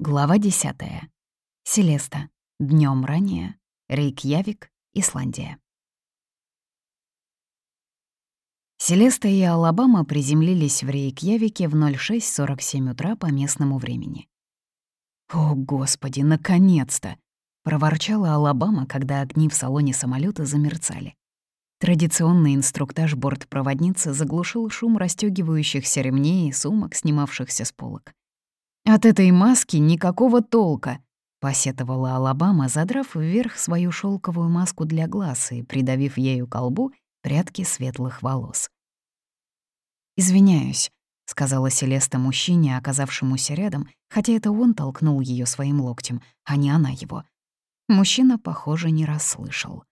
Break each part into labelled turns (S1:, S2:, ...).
S1: Глава 10. Селеста. Днем ранее. Рейкьявик, Исландия. Селеста и Алабама приземлились в Рейкьявике в 06.47 утра по местному времени. «О, Господи, наконец-то!» — проворчала Алабама, когда огни в салоне самолета замерцали. Традиционный инструктаж бортпроводницы заглушил шум расстёгивающихся ремней и сумок, снимавшихся с полок. «От этой маски никакого толка», — посетовала Алабама, задрав вверх свою шелковую маску для глаз и придавив ею колбу прядки светлых волос. «Извиняюсь», — сказала Селеста мужчине, оказавшемуся рядом, хотя это он толкнул ее своим локтем, а не она его. Мужчина, похоже, не расслышал.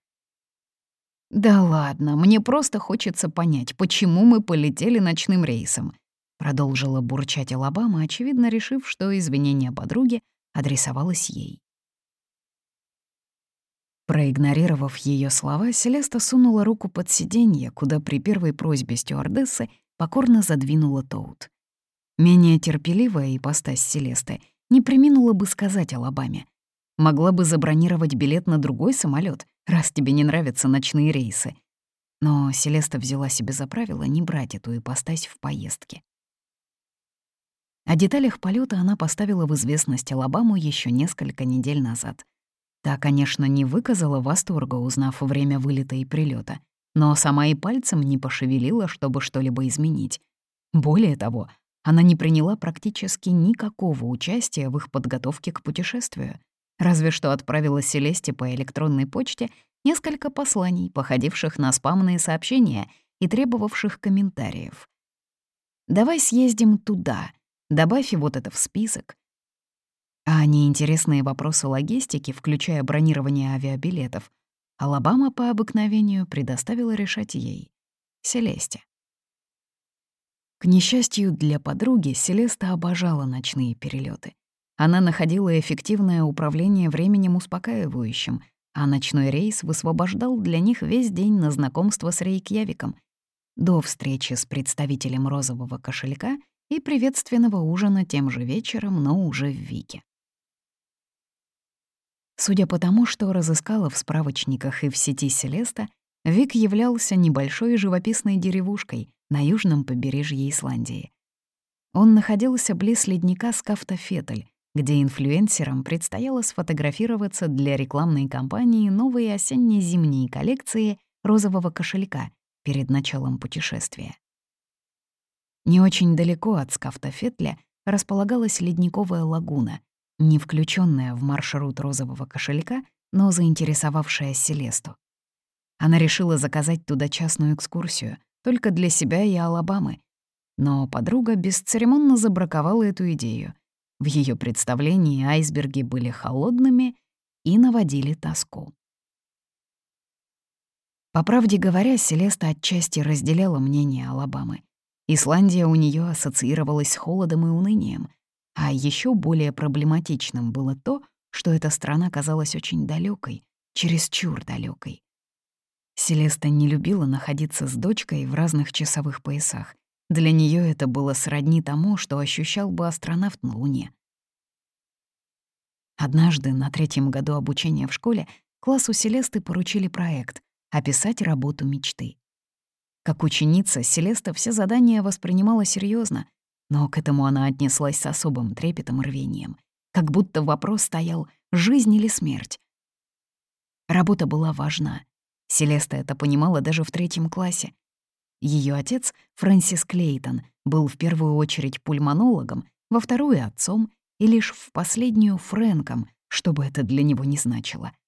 S1: «Да ладно, мне просто хочется понять, почему мы полетели ночным рейсом», Продолжила бурчать Алабама, очевидно решив, что извинение подруги адресовалось ей. Проигнорировав ее слова, Селеста сунула руку под сиденье, куда при первой просьбе стюардессы покорно задвинула Тоут. Менее терпеливая ипостась Селесты не приминула бы сказать Алабаме. Могла бы забронировать билет на другой самолет, раз тебе не нравятся ночные рейсы. Но Селеста взяла себе за правило не брать эту ипостась в поездке. О деталях полета она поставила в известность Алабаму еще несколько недель назад. Та, конечно, не выказала восторга, узнав время вылета и прилета, но сама и пальцем не пошевелила, чтобы что-либо изменить. Более того, она не приняла практически никакого участия в их подготовке к путешествию, разве что отправила Селесте по электронной почте несколько посланий, походивших на спамные сообщения и требовавших комментариев. «Давай съездим туда», Добавь вот это в список. А неинтересные вопросы логистики, включая бронирование авиабилетов, Алабама по обыкновению предоставила решать ей, Селесте. К несчастью для подруги, Селеста обожала ночные перелеты. Она находила эффективное управление временем успокаивающим, а ночной рейс высвобождал для них весь день на знакомство с Рейкьявиком. До встречи с представителем розового кошелька и приветственного ужина тем же вечером, но уже в Вике. Судя по тому, что разыскала в справочниках и в сети Селеста, Вик являлся небольшой живописной деревушкой на южном побережье Исландии. Он находился близ ледника Скафтафетель, где инфлюенсерам предстояло сфотографироваться для рекламной кампании новой осенне-зимней коллекции розового кошелька перед началом путешествия. Не очень далеко от Скафтафетля располагалась ледниковая лагуна, не включенная в маршрут розового кошелька, но заинтересовавшая Селесту. Она решила заказать туда частную экскурсию, только для себя и Алабамы. Но подруга бесцеремонно забраковала эту идею. В ее представлении айсберги были холодными и наводили тоску. По правде говоря, Селеста отчасти разделяла мнение Алабамы. Исландия у нее ассоциировалась с холодом и унынием, а еще более проблематичным было то, что эта страна казалась очень далекой, чересчур далекой. Селеста не любила находиться с дочкой в разных часовых поясах. Для нее это было сродни тому, что ощущал бы астронавт на Луне. Однажды на третьем году обучения в школе классу Селесты поручили проект — описать работу мечты. Как ученица, Селеста все задания воспринимала серьезно, но к этому она отнеслась с особым трепетом и рвением, как будто вопрос стоял «жизнь или смерть?». Работа была важна. Селеста это понимала даже в третьем классе. Ее отец, Фрэнсис Клейтон, был в первую очередь пульмонологом, во вторую — отцом и лишь в последнюю — Фрэнком, что бы это для него не значило —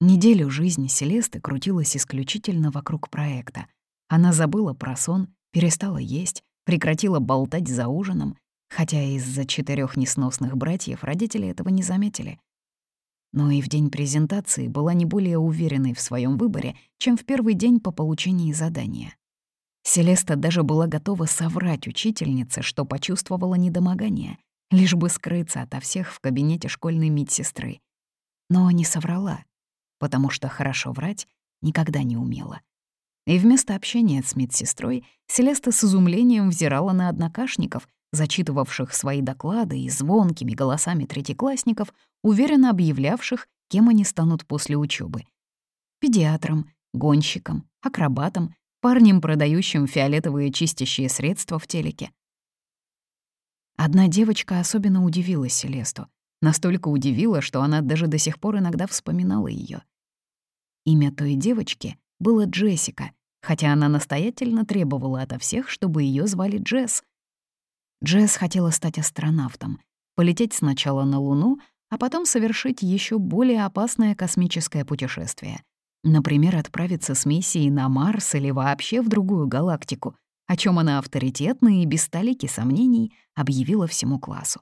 S1: Неделю жизни Селесты крутилась исключительно вокруг проекта. Она забыла про сон, перестала есть, прекратила болтать за ужином, хотя из-за четырех несносных братьев родители этого не заметили. Но и в день презентации была не более уверенной в своем выборе, чем в первый день по получении задания. Селеста даже была готова соврать учительнице, что почувствовала недомогание, лишь бы скрыться ото всех в кабинете школьной медсестры. Но не соврала потому что хорошо врать никогда не умела. И вместо общения с медсестрой Селеста с изумлением взирала на однокашников, зачитывавших свои доклады и звонкими голосами третьеклассников, уверенно объявлявших, кем они станут после учебы: Педиатром, гонщиком, акробатом, парнем, продающим фиолетовые чистящие средства в телеке. Одна девочка особенно удивила Селесту. Настолько удивила, что она даже до сих пор иногда вспоминала ее. Имя той девочки было Джессика, хотя она настоятельно требовала ото всех, чтобы ее звали Джесс. Джесс хотела стать астронавтом, полететь сначала на Луну, а потом совершить еще более опасное космическое путешествие. Например, отправиться с миссией на Марс или вообще в другую галактику, о чем она авторитетно и без столики сомнений объявила всему классу.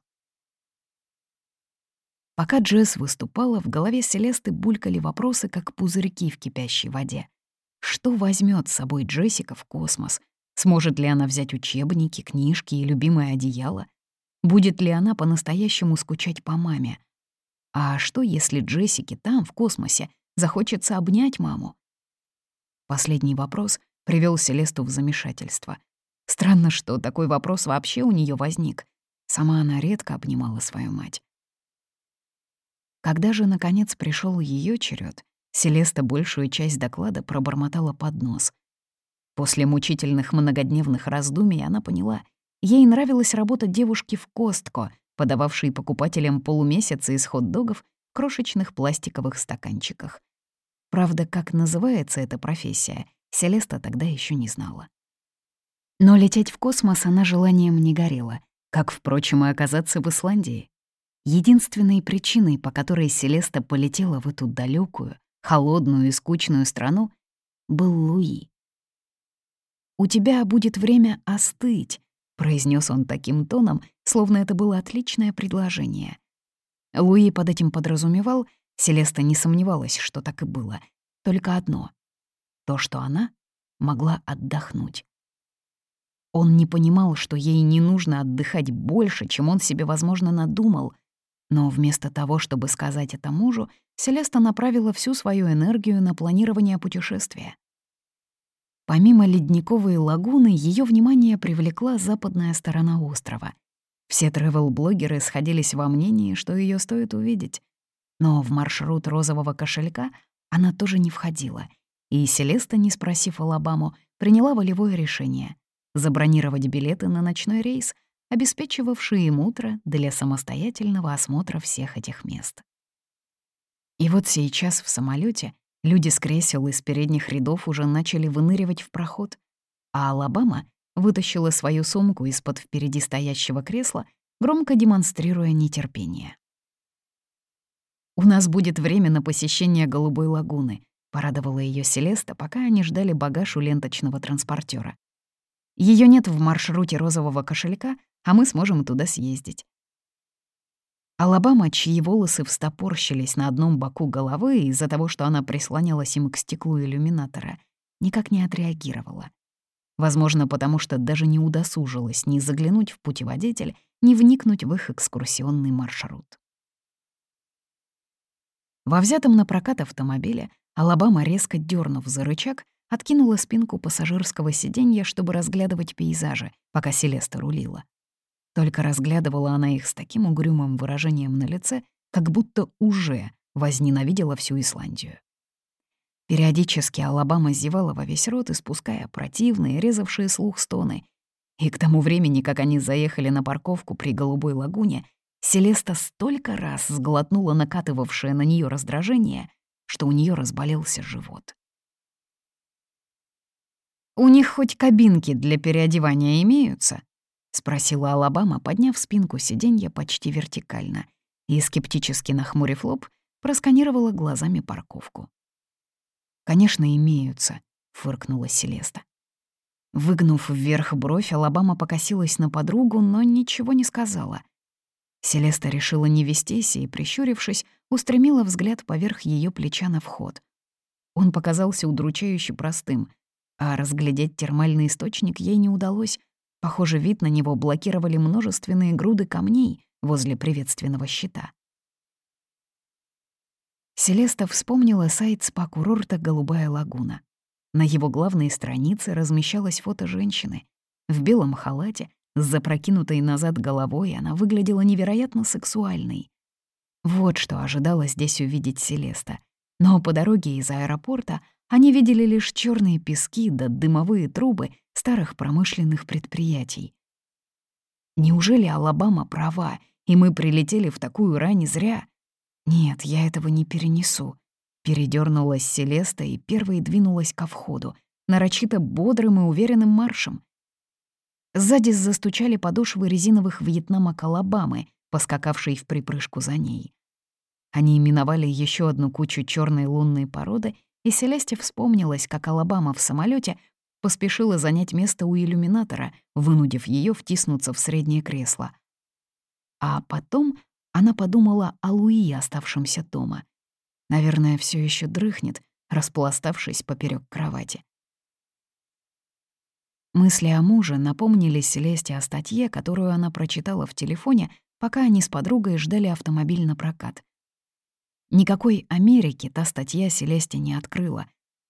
S1: Пока Джесс выступала, в голове Селесты булькали вопросы, как пузырьки в кипящей воде. Что возьмет с собой Джессика в космос? Сможет ли она взять учебники, книжки и любимое одеяло? Будет ли она по-настоящему скучать по маме? А что, если Джессике там, в космосе, захочется обнять маму? Последний вопрос привел Селесту в замешательство. Странно, что такой вопрос вообще у нее возник. Сама она редко обнимала свою мать. Когда же, наконец, пришел ее черед, Селеста большую часть доклада пробормотала под нос. После мучительных многодневных раздумий она поняла, ей нравилась работа девушки в Костко, подававшей покупателям полумесяца из хот-догов в крошечных пластиковых стаканчиках. Правда, как называется эта профессия, Селеста тогда еще не знала. Но лететь в космос она желанием не горела, как, впрочем, и оказаться в Исландии. Единственной причиной, по которой Селеста полетела в эту далекую, холодную и скучную страну, был Луи. «У тебя будет время остыть», — произнес он таким тоном, словно это было отличное предложение. Луи под этим подразумевал, Селеста не сомневалась, что так и было, только одно — то, что она могла отдохнуть. Он не понимал, что ей не нужно отдыхать больше, чем он себе, возможно, надумал — но вместо того, чтобы сказать это мужу, Селеста направила всю свою энергию на планирование путешествия. Помимо ледниковой лагуны, ее внимание привлекла западная сторона острова. Все тревел-блогеры сходились во мнении, что ее стоит увидеть. Но в маршрут розового кошелька она тоже не входила, и Селеста, не спросив Алабаму, приняла волевое решение — забронировать билеты на ночной рейс — обеспечивавшие им утро для самостоятельного осмотра всех этих мест. И вот сейчас в самолете люди с кресел из передних рядов уже начали выныривать в проход, а Алабама вытащила свою сумку из-под впереди стоящего кресла, громко демонстрируя нетерпение. «У нас будет время на посещение Голубой лагуны», — порадовала ее Селеста, пока они ждали багаж у ленточного транспортера. Ее нет в маршруте розового кошелька, а мы сможем туда съездить. Алабама, чьи волосы встопорщились на одном боку головы из-за того, что она прислонялась им к стеклу иллюминатора, никак не отреагировала. Возможно, потому что даже не удосужилась ни заглянуть в путеводитель, ни вникнуть в их экскурсионный маршрут. Во взятом на прокат автомобиле Алабама, резко дернув за рычаг, откинула спинку пассажирского сиденья, чтобы разглядывать пейзажи, пока Селеста рулила. Только разглядывала она их с таким угрюмым выражением на лице, как будто уже возненавидела всю Исландию. Периодически Алабама зевала во весь рот, испуская противные, резавшие слух стоны. И к тому времени, как они заехали на парковку при Голубой лагуне, Селеста столько раз сглотнула накатывавшее на нее раздражение, что у нее разболелся живот. «У них хоть кабинки для переодевания имеются?» — спросила Алабама, подняв спинку сиденья почти вертикально, и, скептически нахмурив лоб, просканировала глазами парковку. «Конечно, имеются», — фыркнула Селеста. Выгнув вверх бровь, Алабама покосилась на подругу, но ничего не сказала. Селеста решила не вестись и, прищурившись, устремила взгляд поверх ее плеча на вход. Он показался удручающе простым, а разглядеть термальный источник ей не удалось, Похоже, вид на него блокировали множественные груды камней возле приветственного щита. Селеста вспомнила сайт спа-курорта «Голубая лагуна». На его главной странице размещалось фото женщины в белом халате, С запрокинутой назад головой она выглядела невероятно сексуальной. Вот что ожидала здесь увидеть Селеста. Но по дороге из аэропорта они видели лишь черные пески да дымовые трубы старых промышленных предприятий. Неужели Алабама права, и мы прилетели в такую рань зря? Нет, я этого не перенесу. Передернулась Селеста и первой двинулась ко входу, нарочито бодрым и уверенным маршем. Сзади застучали подошвы резиновых вьетнамок Алабамы, поскакавшей в припрыжку за ней. Они именовали еще одну кучу черной лунной породы, и Селесте вспомнилась, как Алабама в самолете поспешила занять место у иллюминатора, вынудив ее втиснуться в среднее кресло. А потом она подумала о Луи, оставшемся дома. Наверное, все еще дрыхнет, распластавшись поперек кровати. Мысли о муже напомнили Селесте о статье, которую она прочитала в телефоне, пока они с подругой ждали автомобиль на прокат. Никакой Америки та статья Селесте не открыла.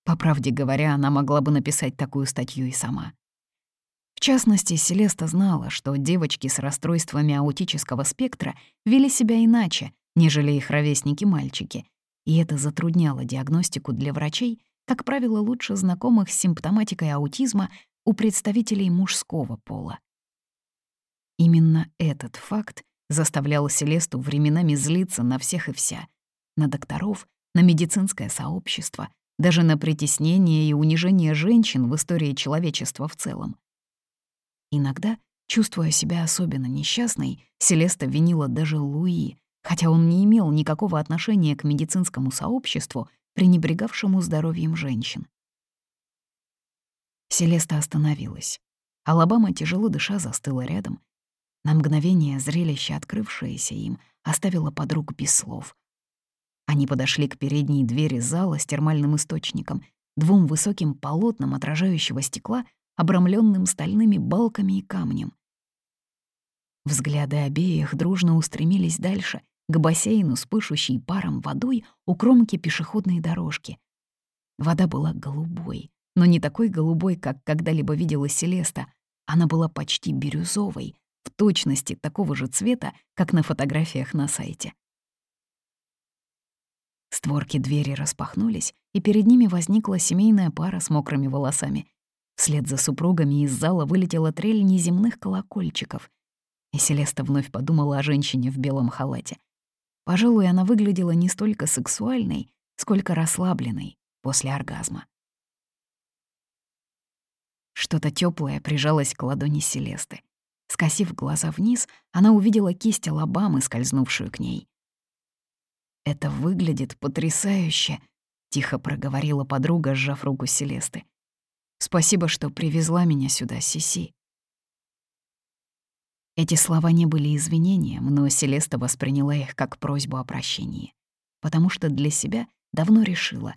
S1: По правде говоря, она могла бы написать такую статью и сама. В частности, Селеста знала, что девочки с расстройствами аутического спектра вели себя иначе, нежели их ровесники-мальчики, и это затрудняло диагностику для врачей, как правило, лучше знакомых с симптоматикой аутизма у представителей мужского пола. Именно этот факт заставлял Селесту временами злиться на всех и вся, на докторов, на медицинское сообщество, даже на притеснение и унижение женщин в истории человечества в целом. Иногда, чувствуя себя особенно несчастной, Селеста винила даже Луи, хотя он не имел никакого отношения к медицинскому сообществу, пренебрегавшему здоровьем женщин. Селеста остановилась. Алабама, тяжело дыша, застыла рядом. На мгновение зрелище, открывшееся им, оставило подруг без слов. Они подошли к передней двери зала с термальным источником, двум высоким полотнам отражающего стекла, обрамленным стальными балками и камнем. Взгляды обеих дружно устремились дальше, к бассейну с пышущей паром водой у кромки пешеходной дорожки. Вода была голубой, но не такой голубой, как когда-либо видела Селеста. Она была почти бирюзовой, в точности такого же цвета, как на фотографиях на сайте. Створки двери распахнулись, и перед ними возникла семейная пара с мокрыми волосами. Вслед за супругами из зала вылетела трель неземных колокольчиков. И Селеста вновь подумала о женщине в белом халате. Пожалуй, она выглядела не столько сексуальной, сколько расслабленной после оргазма. Что-то теплое прижалось к ладони Селесты. Скосив глаза вниз, она увидела кисть Алабамы, скользнувшую к ней. «Это выглядит потрясающе», — тихо проговорила подруга, сжав руку Селесты. «Спасибо, что привезла меня сюда, Сиси». Эти слова не были извинением, но Селеста восприняла их как просьбу о прощении, потому что для себя давно решила.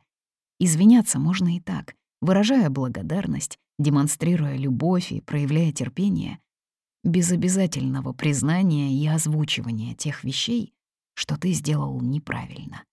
S1: Извиняться можно и так, выражая благодарность, демонстрируя любовь и проявляя терпение, без обязательного признания и озвучивания тех вещей, что ты сделал неправильно.